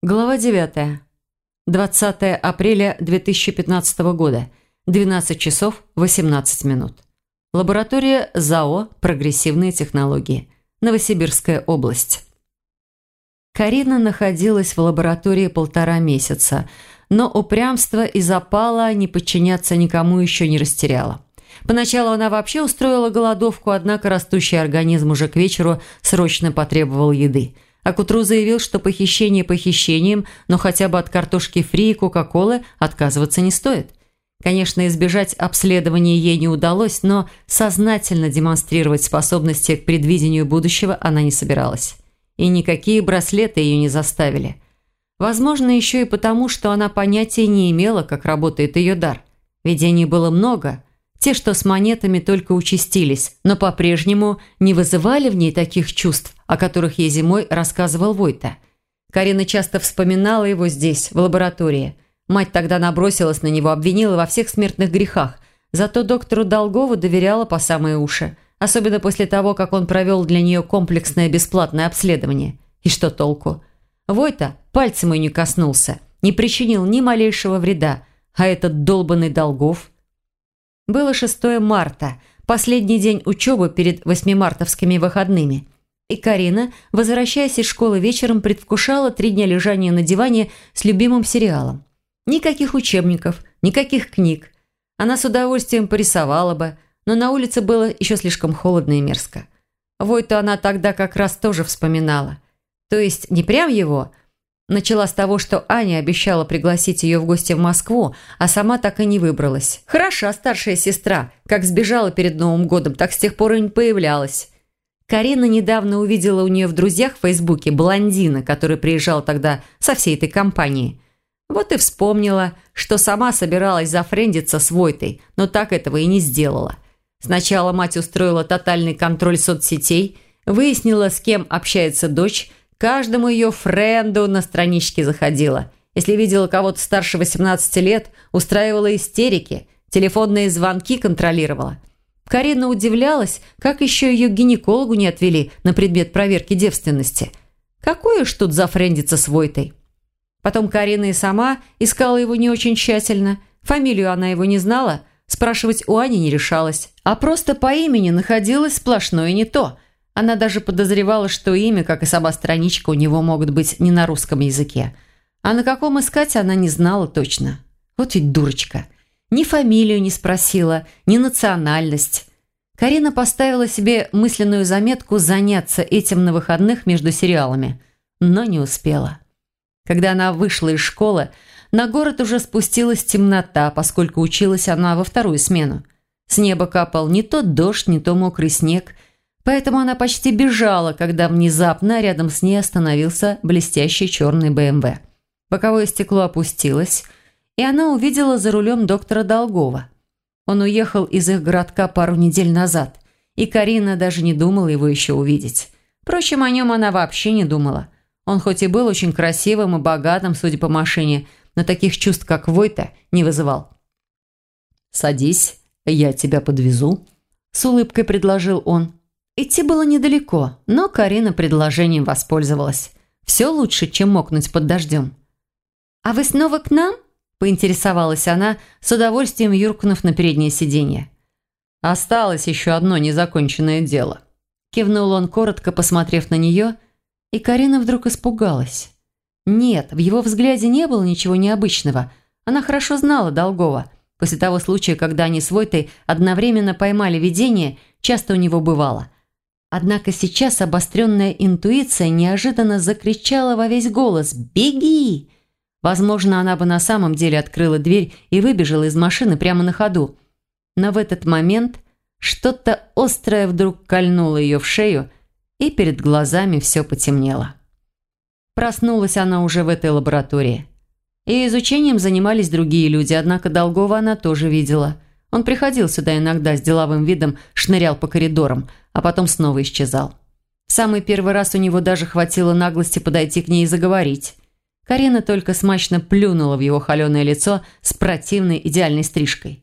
Глава 9. 20 апреля 2015 года. 12 часов 18 минут. Лаборатория ЗАО «Прогрессивные технологии». Новосибирская область. Карина находилась в лаборатории полтора месяца, но упрямство и запала не подчиняться никому еще не растеряла. Поначалу она вообще устроила голодовку, однако растущий организм уже к вечеру срочно потребовал еды – а к утру заявил, что похищение похищением, но хотя бы от картошки фри и кока-колы отказываться не стоит. Конечно, избежать обследования ей не удалось, но сознательно демонстрировать способности к предвидению будущего она не собиралась. И никакие браслеты ее не заставили. Возможно, еще и потому, что она понятия не имела, как работает ее дар. Видений было много, те, что с монетами, только участились, но по-прежнему не вызывали в ней таких чувств, о которых ей зимой рассказывал Войта. Карина часто вспоминала его здесь, в лаборатории. Мать тогда набросилась на него, обвинила во всех смертных грехах. Зато доктору Долгову доверяла по самые уши. Особенно после того, как он провел для нее комплексное бесплатное обследование. И что толку? Войта пальцем ее не коснулся, не причинил ни малейшего вреда. А этот долбанный Долгов – было 6 марта, последний день учебы перед восьмимартовскими выходными. И Карина, возвращаясь из школы вечером, предвкушала три дня лежания на диване с любимым сериалом. Никаких учебников, никаких книг. Она с удовольствием порисовала бы, но на улице было еще слишком холодно и мерзко. Войту она тогда как раз тоже вспоминала. То есть не прям его, Начала с того, что Аня обещала пригласить ее в гости в Москву, а сама так и не выбралась. Хороша старшая сестра. Как сбежала перед Новым годом, так с тех пор и не появлялась. Карина недавно увидела у нее в друзьях в Фейсбуке блондина, который приезжал тогда со всей этой компанией. Вот и вспомнила, что сама собиралась зафрендиться с Войтой, но так этого и не сделала. Сначала мать устроила тотальный контроль соцсетей, выяснила, с кем общается дочь, Каждому ее френду на страничке заходила. Если видела кого-то старше 18 лет, устраивала истерики, телефонные звонки контролировала. Карина удивлялась, как еще ее к гинекологу не отвели на предмет проверки девственности. Какое ж тут зафрендиться с Войтой? Потом Карина и сама искала его не очень тщательно. Фамилию она его не знала, спрашивать у Ани не решалась. А просто по имени находилось сплошное не то – она даже подозревала, что имя, как и сама страничка, у него могут быть не на русском языке. А на каком искать она не знала точно. Вот ведь дурочка. Ни фамилию не спросила, ни национальность. Карина поставила себе мысленную заметку заняться этим на выходных между сериалами, но не успела. Когда она вышла из школы, на город уже спустилась темнота, поскольку училась она во вторую смену. С неба капал не то дождь, не то мокрый снег – Поэтому она почти бежала, когда внезапно рядом с ней остановился блестящий черный БМВ. Боковое стекло опустилось, и она увидела за рулем доктора Долгова. Он уехал из их городка пару недель назад, и Карина даже не думала его еще увидеть. Впрочем, о нем она вообще не думала. Он хоть и был очень красивым и богатым, судя по машине, но таких чувств, как Войта, не вызывал. «Садись, я тебя подвезу», – с улыбкой предложил он. Идти было недалеко, но Карина предложением воспользовалась. Все лучше, чем мокнуть под дождем. «А вы снова к нам?» – поинтересовалась она, с удовольствием юркнув на переднее сиденье. «Осталось еще одно незаконченное дело», – кивнул он, коротко посмотрев на нее, и Карина вдруг испугалась. Нет, в его взгляде не было ничего необычного. Она хорошо знала Долгова. После того случая, когда они с Войтой одновременно поймали видение, часто у него бывало – Однако сейчас обостренная интуиция неожиданно закричала во весь голос «Беги!». Возможно, она бы на самом деле открыла дверь и выбежала из машины прямо на ходу. Но в этот момент что-то острое вдруг кольнуло ее в шею, и перед глазами все потемнело. Проснулась она уже в этой лаборатории. И изучением занимались другие люди, однако Долгова она тоже видела – он приходил сюда иногда с деловым видом, шнырял по коридорам, а потом снова исчезал. В самый первый раз у него даже хватило наглости подойти к ней и заговорить. Карина только смачно плюнула в его холеное лицо с противной идеальной стрижкой.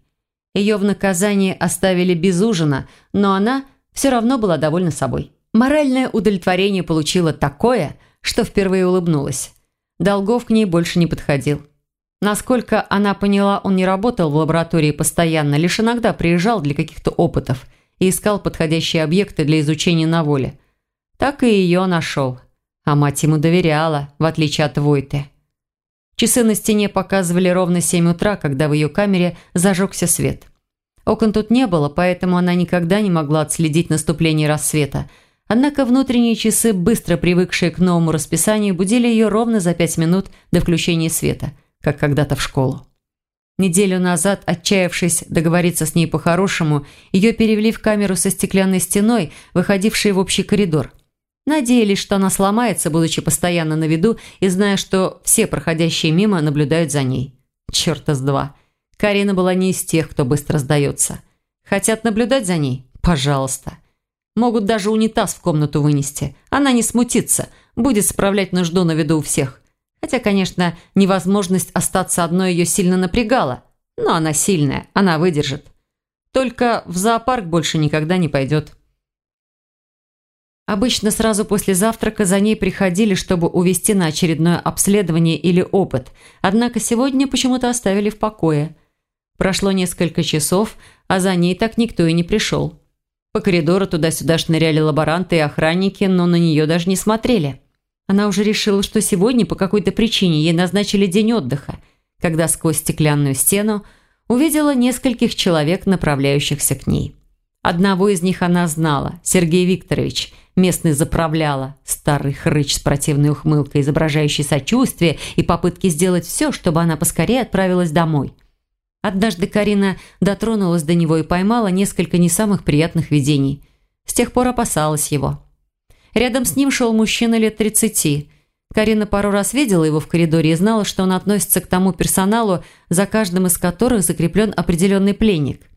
Ее в наказание оставили без ужина, но она все равно была довольна собой. Моральное удовлетворение получила такое, что впервые улыбнулась. Долгов к ней больше не подходил. Насколько она поняла, он не работал в лаборатории постоянно, лишь иногда приезжал для каких-то опытов и искал подходящие объекты для изучения на воле. Так и ее нашел. А мать ему доверяла, в отличие от Войты. Часы на стене показывали ровно 7 утра, когда в ее камере зажегся свет. Окон тут не было, поэтому она никогда не могла отследить наступление рассвета. Однако внутренние часы, быстро привыкшие к новому расписанию, будили ее ровно за пять минут до включения света, как когда-то в школу. Неделю назад, отчаявшись договориться с ней по-хорошему, ее перевели в камеру со стеклянной стеной, выходившей в общий коридор. Надеялись, что она сломается, будучи постоянно на виду и зная, что все проходящие мимо наблюдают за ней. Черта с два. Карина была не из тех, кто быстро сдается. Хотят наблюдать за ней? Пожалуйста. Могут даже унитаз в комнату вынести. Она не смутится, будет справлять нужду на виду у всех. Хотя, конечно, невозможность остаться одной ее сильно напрягала. Но она сильная, она выдержит. Только в зоопарк больше никогда не пойдет. Обычно сразу после завтрака за ней приходили, чтобы увести на очередное обследование или опыт. Однако сегодня почему-то оставили в покое. Прошло несколько часов, а за ней так никто и не пришел. По коридору туда-сюда шныряли лаборанты и охранники, но на нее даже не смотрели. Она уже решила, что сегодня по какой-то причине ей назначили день отдыха, когда сквозь стеклянную стену увидела нескольких человек, направляющихся к ней. Одного из них она знала – Сергей Викторович, местный заправляла, старый хрыч с противной ухмылкой, изображающий сочувствие и попытки сделать все, чтобы она поскорее отправилась домой. Однажды Карина дотронулась до него и поймала несколько не самых приятных видений. С тех пор опасалась его – Рядом с ним шел мужчина лет 30. Карина пару раз видела его в коридоре и знала, что он относится к тому персоналу, за каждым из которых закреплен определенный пленник.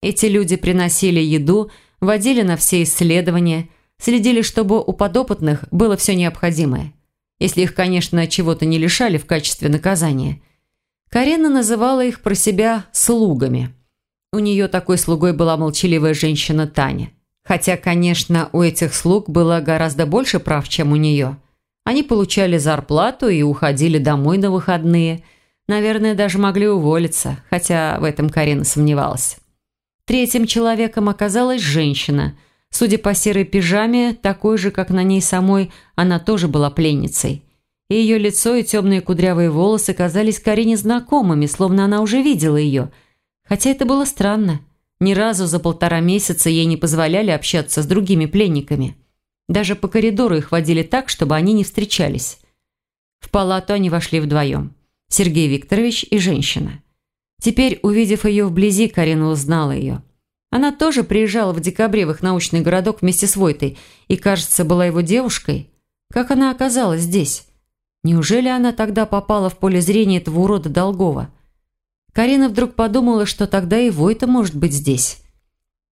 Эти люди приносили еду, водили на все исследования, следили, чтобы у подопытных было все необходимое. Если их, конечно, чего-то не лишали в качестве наказания. Карина называла их про себя «слугами». У нее такой слугой была молчаливая женщина Таня. Хотя, конечно, у этих слуг было гораздо больше прав, чем у нее. Они получали зарплату и уходили домой на выходные. Наверное, даже могли уволиться, хотя в этом Карина сомневалась. Третьим человеком оказалась женщина. Судя по серой пижаме, такой же, как на ней самой, она тоже была пленницей. И ее лицо и темные кудрявые волосы казались Карине знакомыми, словно она уже видела ее. Хотя это было странно. Ни разу за полтора месяца ей не позволяли общаться с другими пленниками. Даже по коридору их водили так, чтобы они не встречались. В палату они вошли вдвоем. Сергей Викторович и женщина. Теперь, увидев ее вблизи, Карина узнала ее. Она тоже приезжала в декабре в их научный городок вместе с Войтой и, кажется, была его девушкой. Как она оказалась здесь? Неужели она тогда попала в поле зрения этого урода Долгова? Карина вдруг подумала, что тогда и Войта может быть здесь.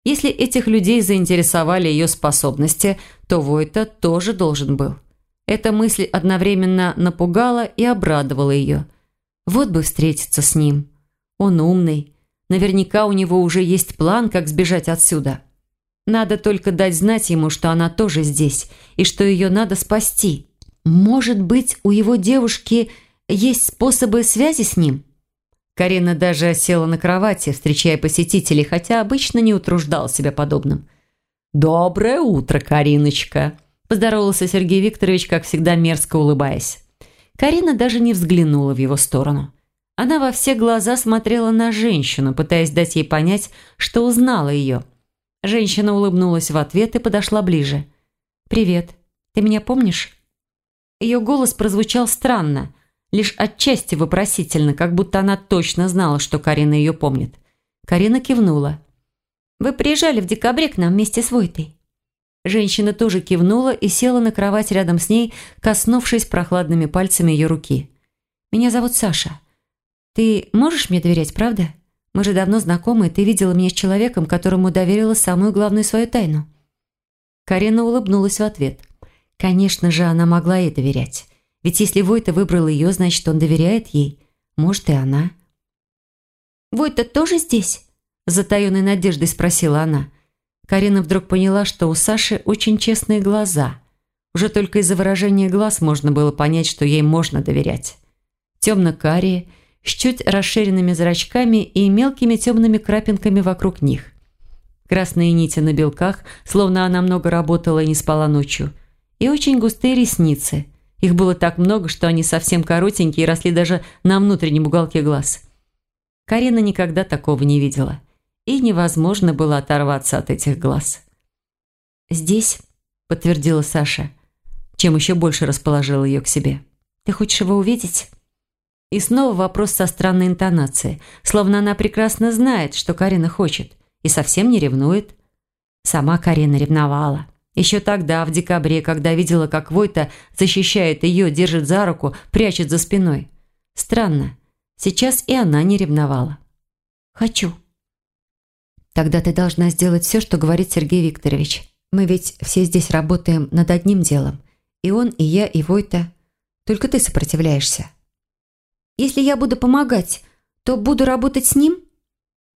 Если этих людей заинтересовали ее способности, то Войта тоже должен был. Эта мысль одновременно напугала и обрадовала ее. Вот бы встретиться с ним. Он умный. Наверняка у него уже есть план, как сбежать отсюда. Надо только дать знать ему, что она тоже здесь, и что ее надо спасти. Может быть, у его девушки есть способы связи с ним? Карина даже села на кровати, встречая посетителей, хотя обычно не утруждал себя подобным. «Доброе утро, Кариночка!» – поздоровался Сергей Викторович, как всегда мерзко улыбаясь. Карина даже не взглянула в его сторону. Она во все глаза смотрела на женщину, пытаясь дать ей понять, что узнала ее. Женщина улыбнулась в ответ и подошла ближе. «Привет. Ты меня помнишь?» Ее голос прозвучал странно, лишь отчасти вопросительно, как будто она точно знала, что Карина ее помнит. Карина кивнула. «Вы приезжали в декабре к нам вместе с Войтой?» Женщина тоже кивнула и села на кровать рядом с ней, коснувшись прохладными пальцами ее руки. «Меня зовут Саша. Ты можешь мне доверять, правда? Мы же давно знакомы, и ты видела меня с человеком, которому доверила самую главную свою тайну». Карина улыбнулась в ответ. Конечно же, она могла ей доверять. Ведь если Войта выбрал ее, значит, он доверяет ей. Может, и она. «Войта тоже здесь?» Затаенной надеждой спросила она. Карина вдруг поняла, что у Саши очень честные глаза. Уже только из-за выражения глаз можно было понять, что ей можно доверять. Темно-карие, с чуть расширенными зрачками и мелкими темными крапинками вокруг них. Красные нити на белках, словно она много работала и не спала ночью. И очень густые ресницы. Их было так много, что они совсем коротенькие и росли даже на внутреннем уголке глаз. Карина никогда такого не видела. И невозможно было оторваться от этих глаз. «Здесь», – подтвердила Саша, чем еще больше расположила ее к себе. «Ты хочешь его увидеть?» И снова вопрос со странной интонацией, словно она прекрасно знает, что Карина хочет, и совсем не ревнует. Сама Карина ревновала. Еще тогда, в декабре, когда видела, как Войта защищает ее, держит за руку, прячет за спиной. Странно. Сейчас и она не ревновала. «Хочу». «Тогда ты должна сделать все, что говорит Сергей Викторович. Мы ведь все здесь работаем над одним делом. И он, и я, и Войта. Только ты сопротивляешься». «Если я буду помогать, то буду работать с ним?»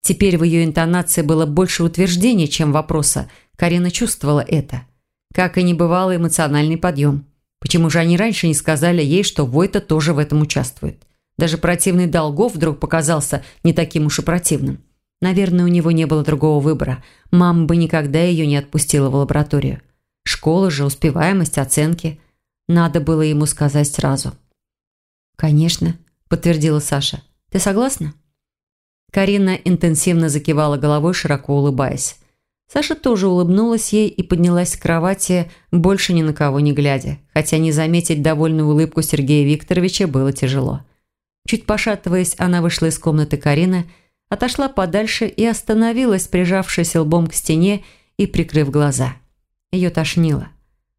Теперь в ее интонации было больше утверждения, чем вопроса. Карина чувствовала это. Как и не бывало эмоциональный подъем. Почему же они раньше не сказали ей, что Войта тоже в этом участвует? Даже противный Долгов вдруг показался не таким уж и противным. Наверное, у него не было другого выбора. Мама бы никогда ее не отпустила в лабораторию. Школа же, успеваемость, оценки. Надо было ему сказать сразу. «Конечно», – подтвердила Саша. «Ты согласна?» Карина интенсивно закивала головой, широко улыбаясь. Саша тоже улыбнулась ей и поднялась с кровати, больше ни на кого не глядя, хотя не заметить довольную улыбку Сергея Викторовича было тяжело. Чуть пошатываясь, она вышла из комнаты Карины, отошла подальше и остановилась, прижавшись лбом к стене и прикрыв глаза. Ее тошнило.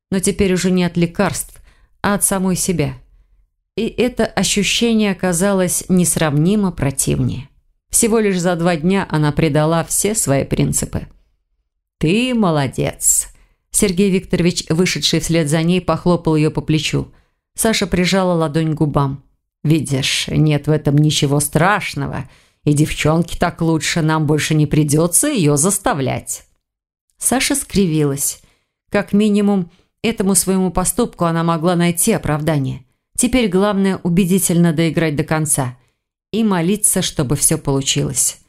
Но теперь уже не от лекарств, а от самой себя. И это ощущение оказалось несравнимо противнее. Всего лишь за два дня она предала все свои принципы. «Ты молодец!» Сергей Викторович, вышедший вслед за ней, похлопал ее по плечу. Саша прижала ладонь к губам. «Видишь, нет в этом ничего страшного, и девчонке так лучше, нам больше не придется ее заставлять». Саша скривилась. Как минимум, этому своему поступку она могла найти оправдание. Теперь главное убедительно доиграть до конца и молиться, чтобы все получилось.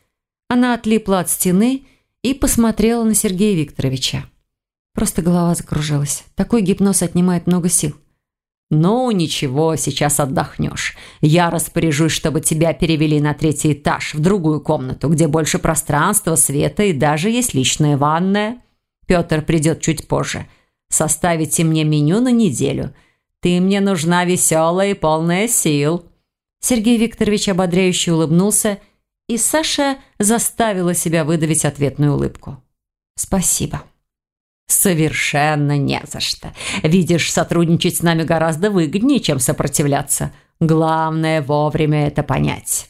Она отлипла от стены и посмотрела на Сергея Викторовича. Просто голова закружилась. Такой гипноз отнимает много сил. «Ну, ничего, сейчас отдохнешь. Я распоряжусь, чтобы тебя перевели на третий этаж, в другую комнату, где больше пространства, света и даже есть личная ванная. Петр придет чуть позже. Составите мне меню на неделю. Ты мне нужна веселая и полная сил». Сергей Викторович ободряюще улыбнулся, и Саша заставила себя выдавить ответную улыбку. «Спасибо». «Совершенно не за что. Видишь, сотрудничать с нами гораздо выгоднее, чем сопротивляться. Главное вовремя это понять».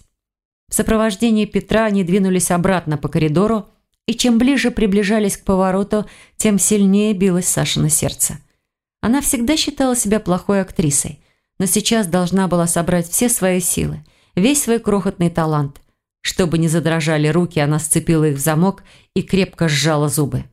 В сопровождении Петра они двинулись обратно по коридору, и чем ближе приближались к повороту, тем сильнее билось Сашино сердце. Она всегда считала себя плохой актрисой – но сейчас должна была собрать все свои силы, весь свой крохотный талант. Чтобы не задрожали руки, она сцепила их в замок и крепко сжала зубы.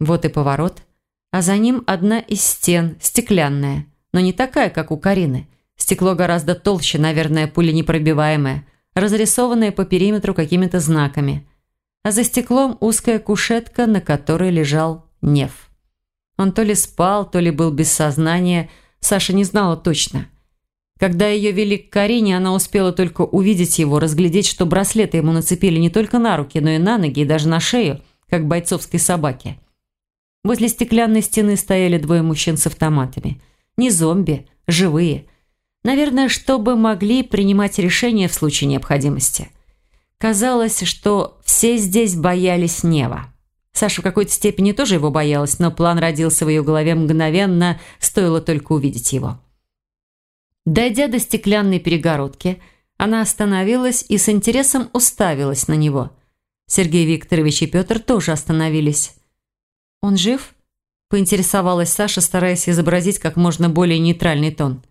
Вот и поворот, а за ним одна из стен, стеклянная, но не такая, как у Карины. Стекло гораздо толще, наверное, пуленепробиваемое, разрисованное по периметру какими-то знаками. А за стеклом узкая кушетка, на которой лежал Нев. Он то ли спал, то ли был без сознания, Саша не знала точно. Когда ее вели к Карине, она успела только увидеть его, разглядеть, что браслеты ему нацепили не только на руки, но и на ноги, и даже на шею, как бойцовской собаке. Возле стеклянной стены стояли двое мужчин с автоматами. Не зомби, живые. Наверное, чтобы могли принимать решения в случае необходимости. Казалось, что все здесь боялись Нева. Саша в какой-то степени тоже его боялась, но план родился в ее голове мгновенно, стоило только увидеть его. Дойдя до стеклянной перегородки, она остановилась и с интересом уставилась на него. Сергей Викторович и Петр тоже остановились. «Он жив?» – поинтересовалась Саша, стараясь изобразить как можно более нейтральный тон.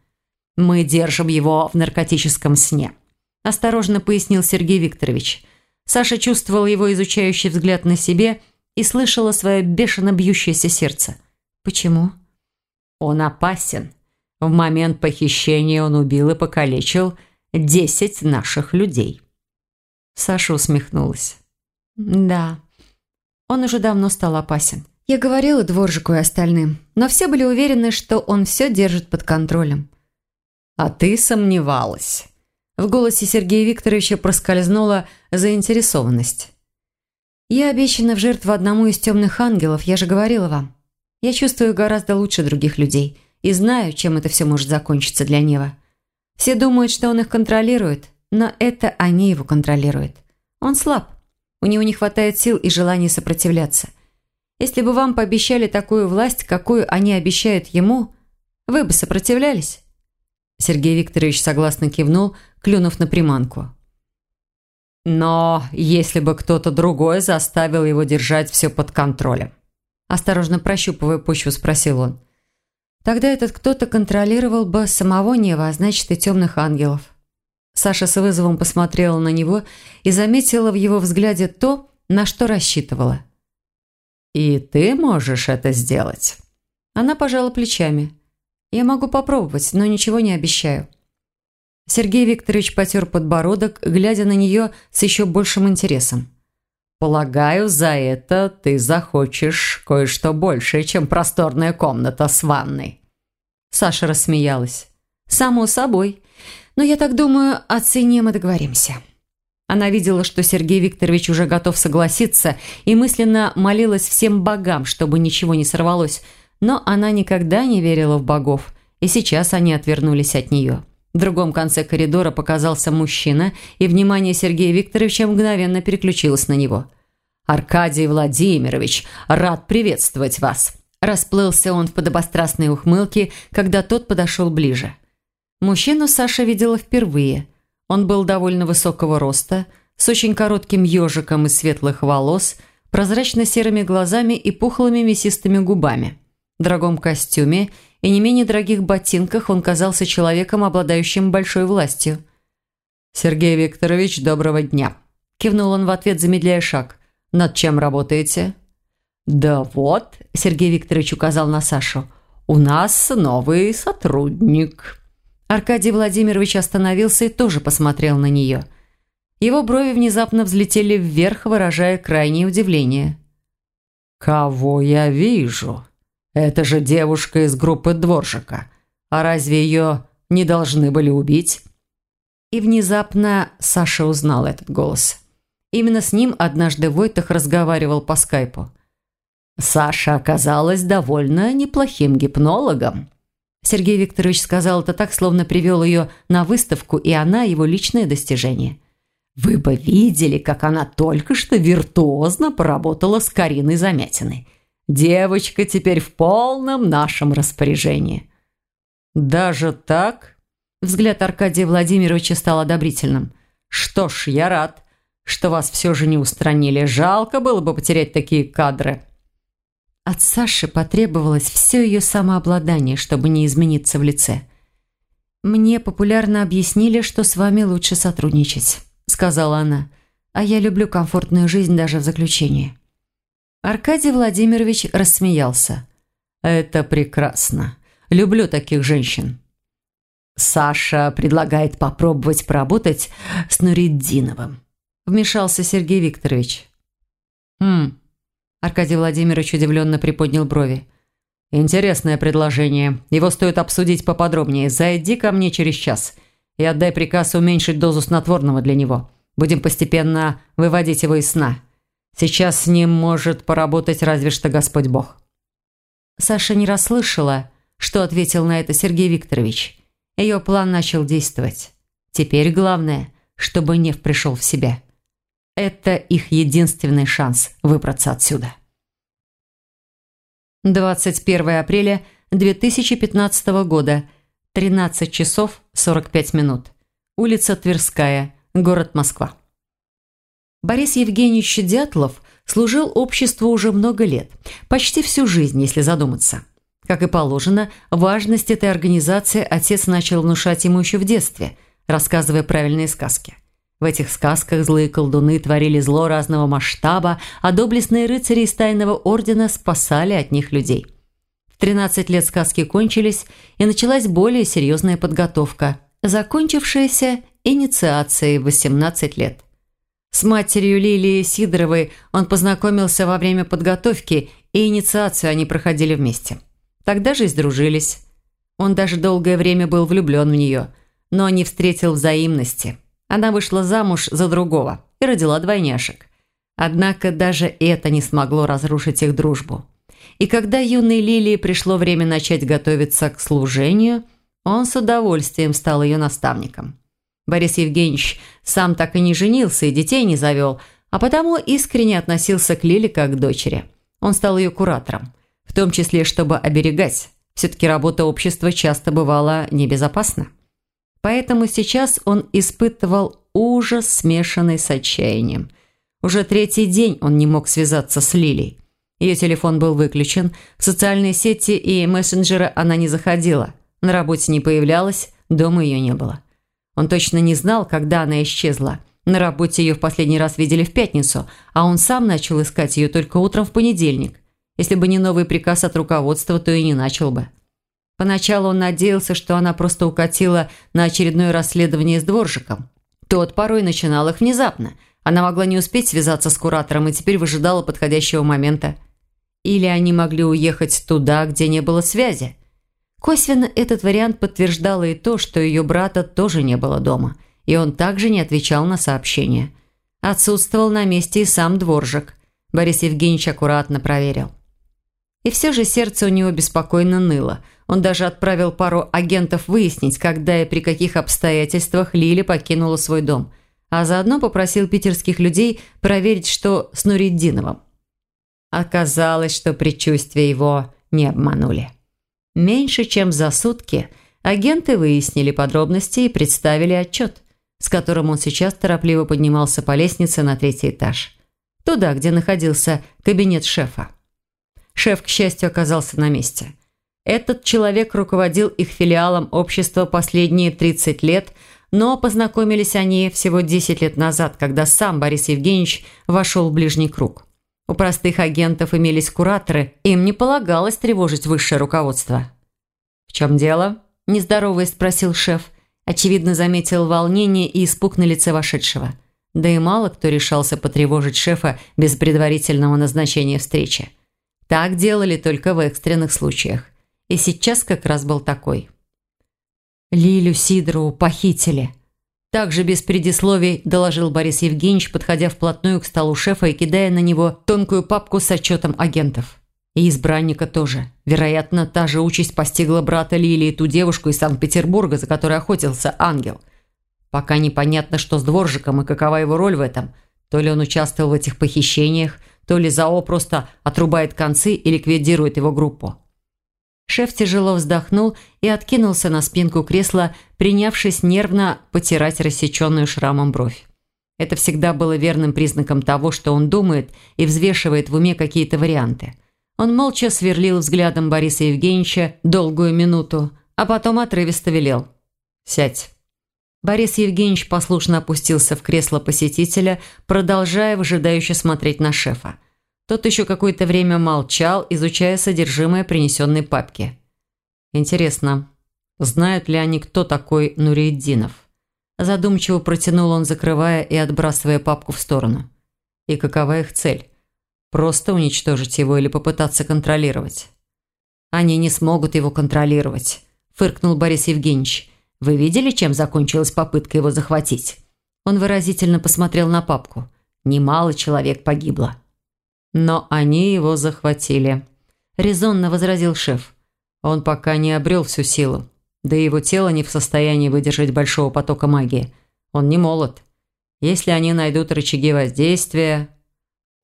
«Мы держим его в наркотическом сне», – осторожно пояснил Сергей Викторович. Саша чувствовал его изучающий взгляд на себе – и слышала свое бешено бьющееся сердце. Почему? Он опасен. В момент похищения он убил и покалечил десять наших людей». Саша усмехнулась. «Да, он уже давно стал опасен. Я говорила дворжику и остальным, но все были уверены, что он все держит под контролем». «А ты сомневалась». В голосе Сергея Викторовича проскользнула заинтересованность. «Я обещана в жертву одному из темных ангелов, я же говорила вам. Я чувствую гораздо лучше других людей и знаю, чем это все может закончиться для Нева. Все думают, что он их контролирует, но это они его контролируют. Он слаб, у него не хватает сил и желания сопротивляться. Если бы вам пообещали такую власть, какую они обещают ему, вы бы сопротивлялись?» Сергей Викторович согласно кивнул, клюнув на приманку. «Но если бы кто-то другой заставил его держать все под контролем?» Осторожно прощупывая почву, спросил он. «Тогда этот кто-то контролировал бы самого Нева, а значит и темных ангелов». Саша с вызовом посмотрела на него и заметила в его взгляде то, на что рассчитывала. «И ты можешь это сделать?» Она пожала плечами. «Я могу попробовать, но ничего не обещаю». Сергей Викторович потер подбородок, глядя на нее с еще большим интересом. «Полагаю, за это ты захочешь кое-что большее, чем просторная комната с ванной». Саша рассмеялась. «Само собой. Но я так думаю, о цене мы договоримся». Она видела, что Сергей Викторович уже готов согласиться и мысленно молилась всем богам, чтобы ничего не сорвалось, но она никогда не верила в богов, и сейчас они отвернулись от нее. В другом конце коридора показался мужчина, и внимание Сергея Викторовича мгновенно переключилось на него. «Аркадий Владимирович, рад приветствовать вас!» Расплылся он в подобострастной ухмылке, когда тот подошел ближе. Мужчину Саша видела впервые. Он был довольно высокого роста, с очень коротким ежиком из светлых волос, прозрачно-серыми глазами и пухлыми мясистыми губами. Дорогом костюме и не менее дорогих ботинках он казался человеком, обладающим большой властью. «Сергей Викторович, доброго дня!» Кивнул он в ответ, замедляя шаг. «Над чем работаете?» «Да вот», – Сергей Викторович указал на Сашу, – «у нас новый сотрудник». Аркадий Владимирович остановился и тоже посмотрел на нее. Его брови внезапно взлетели вверх, выражая крайнее удивление. «Кого я вижу?» Это же девушка из группы Дворжика. А разве ее не должны были убить? И внезапно Саша узнал этот голос. Именно с ним однажды Войтах разговаривал по скайпу. Саша оказалась довольно неплохим гипнологом. Сергей Викторович сказал это так, словно привел ее на выставку, и она его личное достижение. Вы бы видели, как она только что виртуозно поработала с Кариной Замятиной. Девочка теперь в полном нашем распоряжении». «Даже так?» Взгляд Аркадия Владимировича стал одобрительным. «Что ж, я рад, что вас все же не устранили. Жалко было бы потерять такие кадры». От Саши потребовалось все ее самообладание, чтобы не измениться в лице. «Мне популярно объяснили, что с вами лучше сотрудничать», — сказала она. «А я люблю комфортную жизнь даже в заключении». Аркадий Владимирович рассмеялся. «Это прекрасно. Люблю таких женщин». «Саша предлагает попробовать поработать с Нуриддиновым», вмешался Сергей Викторович. «Хм». Аркадий Владимирович удивленно приподнял брови. «Интересное предложение. Его стоит обсудить поподробнее. Зайди ко мне через час и отдай приказ уменьшить дозу снотворного для него. Будем постепенно выводить его из сна. Сейчас с ним может поработать разве что Господь Бог». Саша не расслышала, что ответил на это Сергей Викторович. Ее план начал действовать. Теперь главное, чтобы Нев пришел в себя. Это их единственный шанс выбраться отсюда. 21 апреля 2015 года, 13 часов 45 минут. Улица Тверская, город Москва. Борис Евгеньевич Дятлов служил обществу уже много лет, почти всю жизнь, если задуматься. Как и положено, важность этой организации отец начал внушать ему еще в детстве, рассказывая правильные сказки. В этих сказках злые колдуны творили зло разного масштаба, а доблестные рыцари из тайного ордена спасали от них людей. В 13 лет сказки кончились, и началась более серьезная подготовка, закончившаяся инициацией в 18 лет. С матерью Лилии Сидоровой он познакомился во время подготовки, и инициацию они проходили вместе. Тогда же и сдружились. Он даже долгое время был влюблен в нее, но не встретил взаимности. Она вышла замуж за другого и родила двойняшек. Однако даже это не смогло разрушить их дружбу. И когда юной Лилии пришло время начать готовиться к служению, он с удовольствием стал ее наставником. Борис Евгеньевич сам так и не женился и детей не завел, а потому искренне относился к Лиле как к дочери. Он стал ее куратором, в том числе, чтобы оберегать. Все-таки работа общества часто бывала небезопасна. Поэтому сейчас он испытывал ужас, смешанный с отчаянием. Уже третий день он не мог связаться с Лилей. Ее телефон был выключен, в социальные сети и мессенджеры она не заходила, на работе не появлялась, дома ее не было. Он точно не знал, когда она исчезла. На работе ее в последний раз видели в пятницу, а он сам начал искать ее только утром в понедельник. Если бы не новый приказ от руководства, то и не начал бы. Поначалу он надеялся, что она просто укатила на очередное расследование с дворжиком. Тот порой начинал их внезапно. Она могла не успеть связаться с куратором и теперь выжидала подходящего момента. Или они могли уехать туда, где не было связи. Косвенно этот вариант подтверждало и то, что ее брата тоже не было дома, и он также не отвечал на сообщения. Отсутствовал на месте и сам дворжик. Борис Евгеньевич аккуратно проверил. И все же сердце у него беспокойно ныло. Он даже отправил пару агентов выяснить, когда и при каких обстоятельствах Лили покинула свой дом, а заодно попросил питерских людей проверить, что с Нуриддиновым. Оказалось, что предчувствия его не обманули. Меньше чем за сутки агенты выяснили подробности и представили отчет, с которым он сейчас торопливо поднимался по лестнице на третий этаж. Туда, где находился кабинет шефа. Шеф, к счастью, оказался на месте. Этот человек руководил их филиалом общества последние 30 лет, но познакомились они всего 10 лет назад, когда сам Борис Евгеньевич вошел в ближний круг. У простых агентов имелись кураторы, им не полагалось тревожить высшее руководство. «В чем дело?» – нездоровый спросил шеф. Очевидно, заметил волнение и испуг на лице вошедшего. Да и мало кто решался потревожить шефа без предварительного назначения встречи. Так делали только в экстренных случаях. И сейчас как раз был такой. «Лилю Сидорову похитили», также без предисловий доложил Борис Евгеньевич, подходя вплотную к столу шефа и кидая на него тонкую папку с отчетом агентов. И избранника тоже. Вероятно, та же участь постигла брата Лилии, ту девушку из Санкт-Петербурга, за которой охотился ангел. Пока непонятно, что с дворжиком и какова его роль в этом. То ли он участвовал в этих похищениях, то ли ЗАО просто отрубает концы и ликвидирует его группу. Шеф тяжело вздохнул и откинулся на спинку кресла, принявшись нервно потирать рассеченную шрамом бровь. Это всегда было верным признаком того, что он думает и взвешивает в уме какие-то варианты. Он молча сверлил взглядом Бориса Евгеньевича долгую минуту, а потом отрывисто велел. «Сядь». Борис Евгеньевич послушно опустился в кресло посетителя, продолжая выжидающе смотреть на шефа. Тот еще какое-то время молчал, изучая содержимое принесенной папки. Интересно, знают ли они, кто такой Нуриеддинов? Задумчиво протянул он, закрывая и отбрасывая папку в сторону. И какова их цель? Просто уничтожить его или попытаться контролировать? Они не смогут его контролировать, фыркнул Борис Евгеньевич. Вы видели, чем закончилась попытка его захватить? Он выразительно посмотрел на папку. Немало человек погибло. Но они его захватили. Резонно возразил шеф. Он пока не обрел всю силу. Да и его тело не в состоянии выдержать большого потока магии. Он не молод. Если они найдут рычаги воздействия...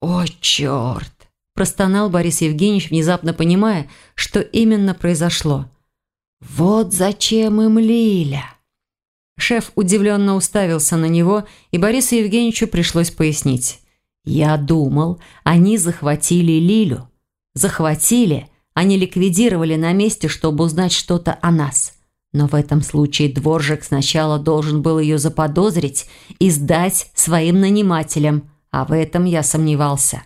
«О, черт!» – простонал Борис Евгеньевич, внезапно понимая, что именно произошло. «Вот зачем им Лиля!» Шеф удивленно уставился на него, и Борису Евгеньевичу пришлось пояснить. «Я думал, они захватили Лилю. Захватили, они ликвидировали на месте, чтобы узнать что-то о нас. Но в этом случае Дворжик сначала должен был ее заподозрить и сдать своим нанимателям, а в этом я сомневался.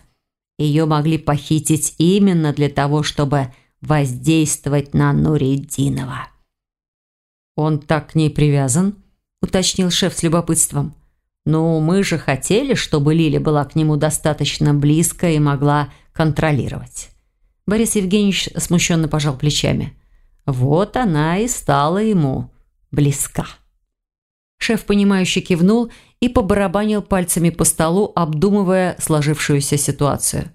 Ее могли похитить именно для того, чтобы воздействовать на Нуриддинова. «Он так к ней привязан?» – уточнил шеф с любопытством. «Ну, мы же хотели, чтобы Лиля была к нему достаточно близко и могла контролировать». Борис Евгеньевич смущенно пожал плечами. «Вот она и стала ему близка». Шеф, понимающе кивнул и побарабанил пальцами по столу, обдумывая сложившуюся ситуацию.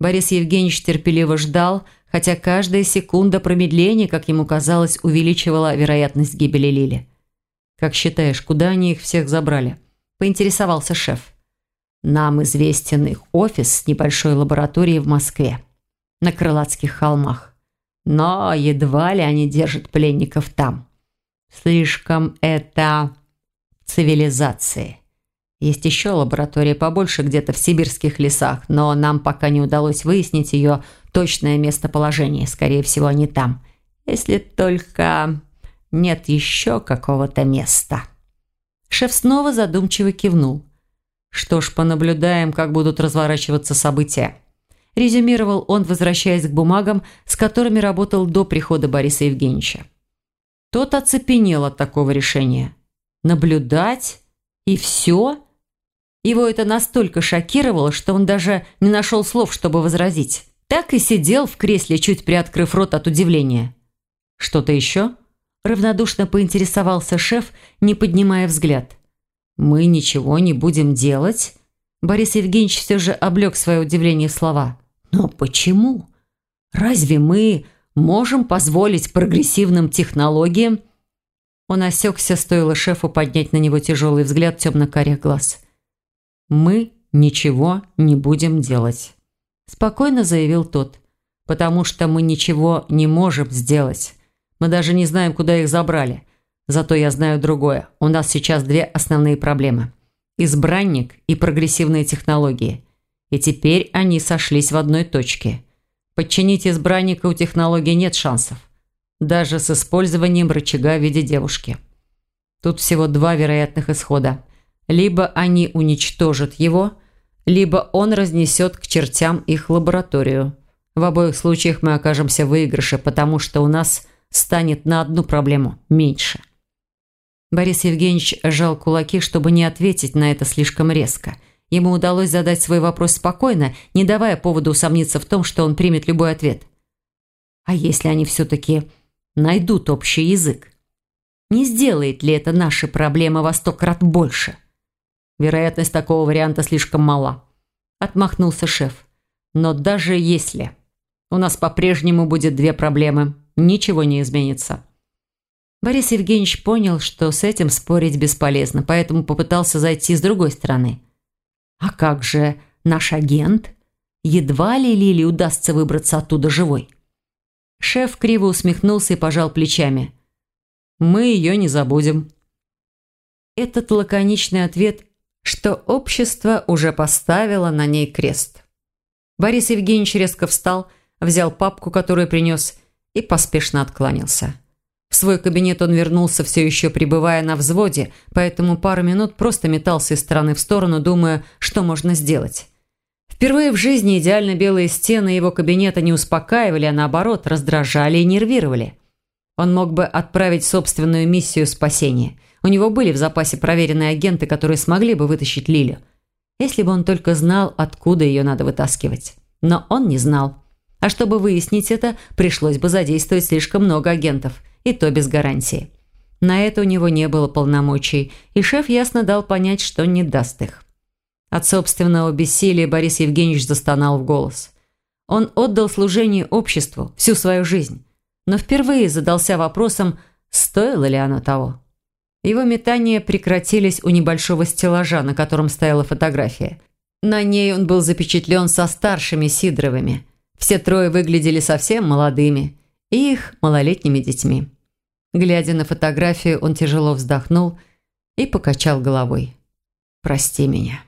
Борис Евгеньевич терпеливо ждал, хотя каждая секунда промедления, как ему казалось, увеличивала вероятность гибели Лили. «Как считаешь, куда они их всех забрали?» – поинтересовался шеф. «Нам известен их офис с небольшой лабораторией в Москве, на Крылатских холмах. Но едва ли они держат пленников там. Слишком это цивилизации. Есть еще лаборатория побольше где-то в сибирских лесах, но нам пока не удалось выяснить ее точное местоположение. Скорее всего, они там. Если только нет еще какого-то места. Шеф снова задумчиво кивнул. Что ж, понаблюдаем, как будут разворачиваться события. Резюмировал он, возвращаясь к бумагам, с которыми работал до прихода Бориса Евгеньевича. Тот оцепенел от такого решения. Наблюдать? И все? Его это настолько шокировало, что он даже не нашел слов, чтобы возразить. Так и сидел в кресле, чуть приоткрыв рот от удивления. «Что-то еще?» Равнодушно поинтересовался шеф, не поднимая взгляд. «Мы ничего не будем делать?» Борис Евгеньевич все же облег свое удивление в слова. «Но почему? Разве мы можем позволить прогрессивным технологиям...» Он осекся, стоило шефу поднять на него тяжелый взгляд темно-карих глаз мы ничего не будем делать», – спокойно заявил тот. «Потому что мы ничего не можем сделать. Мы даже не знаем, куда их забрали. Зато я знаю другое. У нас сейчас две основные проблемы. Избранник и прогрессивные технологии. И теперь они сошлись в одной точке. Подчинить избранника у технологии нет шансов. Даже с использованием рычага в виде девушки. Тут всего два вероятных исхода. Либо они уничтожат его, либо он разнесет к чертям их лабораторию. В обоих случаях мы окажемся в выигрыше, потому что у нас станет на одну проблему меньше. Борис Евгеньевич сжал кулаки, чтобы не ответить на это слишком резко. Ему удалось задать свой вопрос спокойно, не давая повода усомниться в том, что он примет любой ответ. А если они все-таки найдут общий язык? Не сделает ли это наши проблемы во сто крат больше? Вероятность такого варианта слишком мала. Отмахнулся шеф. Но даже если у нас по-прежнему будет две проблемы, ничего не изменится. Борис Евгеньевич понял, что с этим спорить бесполезно, поэтому попытался зайти с другой стороны. А как же наш агент? Едва ли Лили удастся выбраться оттуда живой? Шеф криво усмехнулся и пожал плечами. «Мы ее не забудем». Этот лаконичный ответ что общество уже поставило на ней крест. Борис Евгеньевич резко встал, взял папку, которую принес, и поспешно откланялся. В свой кабинет он вернулся, все еще пребывая на взводе, поэтому пару минут просто метался из стороны в сторону, думая, что можно сделать. Впервые в жизни идеально белые стены его кабинета не успокаивали, а наоборот, раздражали и нервировали. Он мог бы отправить собственную миссию спасения – у него были в запасе проверенные агенты, которые смогли бы вытащить Лилю. Если бы он только знал, откуда ее надо вытаскивать. Но он не знал. А чтобы выяснить это, пришлось бы задействовать слишком много агентов, и то без гарантии. На это у него не было полномочий, и шеф ясно дал понять, что не даст их. От собственного бессилия Борис Евгеньевич застонал в голос. Он отдал служение обществу всю свою жизнь, но впервые задался вопросом, стоило ли оно того. Его метания прекратились у небольшого стеллажа, на котором стояла фотография. На ней он был запечатлен со старшими Сидоровыми. Все трое выглядели совсем молодыми и их малолетними детьми. Глядя на фотографию, он тяжело вздохнул и покачал головой. «Прости меня.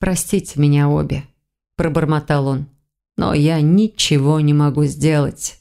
Простите меня обе», – пробормотал он. «Но я ничего не могу сделать».